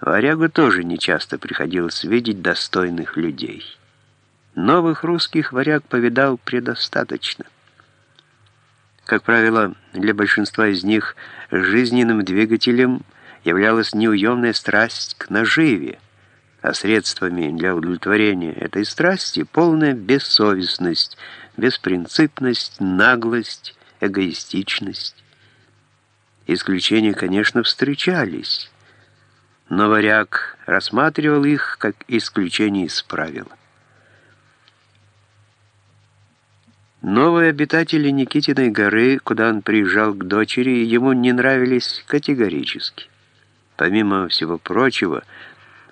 Варягу тоже нечасто приходилось видеть достойных людей. Новых русских варяг повидал предостаточно. Как правило, для большинства из них жизненным двигателем являлась неуемная страсть к наживе, а средствами для удовлетворения этой страсти полная бессовестность, беспринципность, наглость, эгоистичность. Исключения, конечно, встречались, но варяг рассматривал их как исключение из правил. Новые обитатели Никитиной горы, куда он приезжал к дочери, ему не нравились категорически. Помимо всего прочего,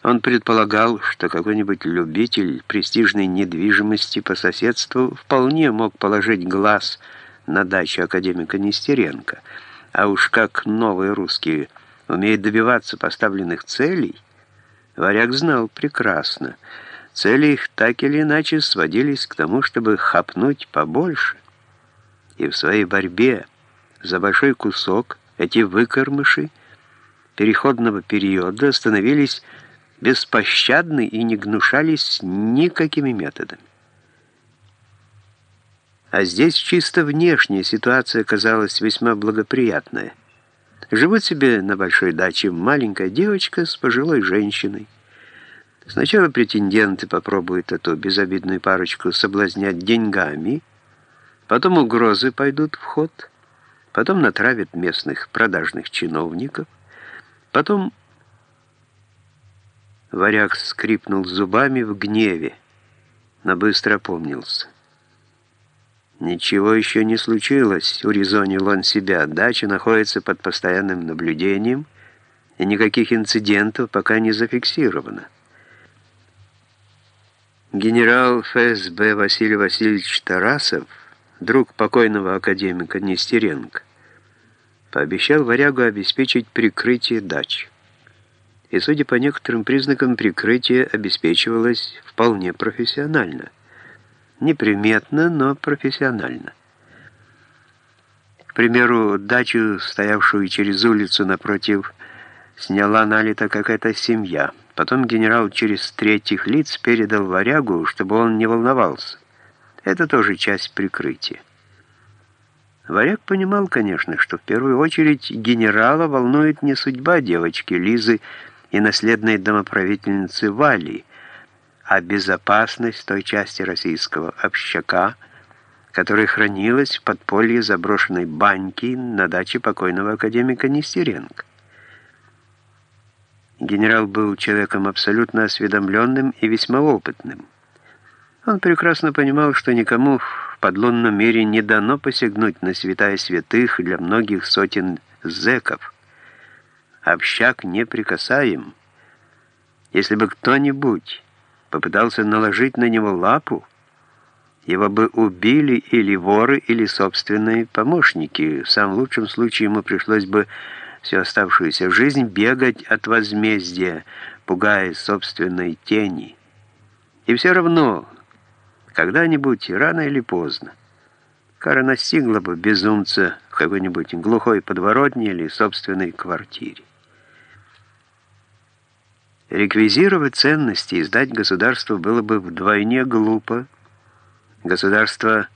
он предполагал, что какой-нибудь любитель престижной недвижимости по соседству вполне мог положить глаз на дачу академика Нестеренко, а уж как новые русские – умеет добиваться поставленных целей, Варяг знал прекрасно. Цели их так или иначе сводились к тому, чтобы хапнуть побольше. И в своей борьбе за большой кусок эти выкормыши переходного периода становились беспощадны и не гнушались никакими методами. А здесь чисто внешняя ситуация казалась весьма благоприятная – Живут себе на большой даче маленькая девочка с пожилой женщиной. Сначала претенденты попробуют эту безобидную парочку соблазнять деньгами, потом угрозы пойдут в ход, потом натравят местных продажных чиновников, потом... Варяг скрипнул зубами в гневе, но быстро опомнился. Ничего еще не случилось, урезонил он себя. Дача находится под постоянным наблюдением, и никаких инцидентов пока не зафиксировано. Генерал ФСБ Василий Васильевич Тарасов, друг покойного академика Нестеренко, пообещал варягу обеспечить прикрытие дач. И, судя по некоторым признакам, прикрытие обеспечивалось вполне профессионально – неприметно, но профессионально. К примеру, дачу, стоявшую через улицу напротив, сняла налито какая-то семья. Потом генерал через третьих лиц передал варягу, чтобы он не волновался. Это тоже часть прикрытия. Варяг понимал, конечно, что в первую очередь генерала волнует не судьба девочки Лизы и наследной домоправительницы Вали, а безопасность той части российского общака, которая хранилась в подполье заброшенной баньки на даче покойного академика Нестеренко. Генерал был человеком абсолютно осведомленным и весьма опытным. Он прекрасно понимал, что никому в подлунном мире не дано посягнуть на святая святых для многих сотен зэков. Общак неприкасаем. Если бы кто-нибудь попытался наложить на него лапу, его бы убили или воры, или собственные помощники. В самом лучшем случае ему пришлось бы всю оставшуюся жизнь бегать от возмездия, пугая собственной тени. И все равно, когда-нибудь, рано или поздно, кара настигла бы безумца в какой-нибудь глухой подворотне или собственной квартире. Реквизировать ценности и сдать государству было бы вдвойне глупо. Государство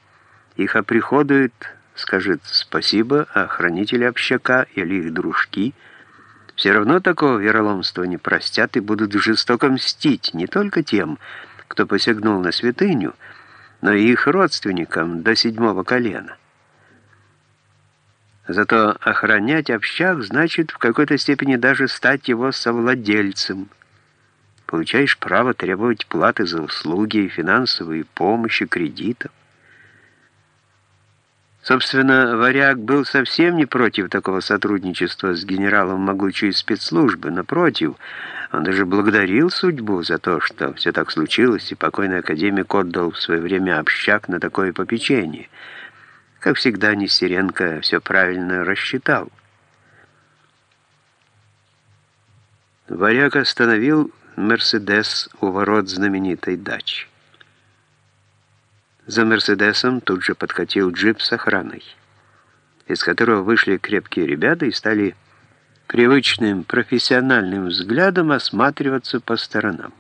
их оприходует, скажет спасибо, а хранители общака или их дружки все равно такого вероломства не простят и будут жестоко мстить не только тем, кто посягнул на святыню, но и их родственникам до седьмого колена. Зато охранять общак значит в какой-то степени даже стать его совладельцем – получаешь право требовать платы за услуги, финансовые помощи, кредитов. Собственно, Варяг был совсем не против такого сотрудничества с генералом могучей спецслужбы. Напротив, он даже благодарил судьбу за то, что все так случилось, и покойный академик отдал в свое время общак на такое попечение. Как всегда, Нестеренко все правильно рассчитал. Варяг остановил «Мерседес» у ворот знаменитой дачи. За «Мерседесом» тут же подкатил джип с охраной, из которого вышли крепкие ребята и стали привычным профессиональным взглядом осматриваться по сторонам.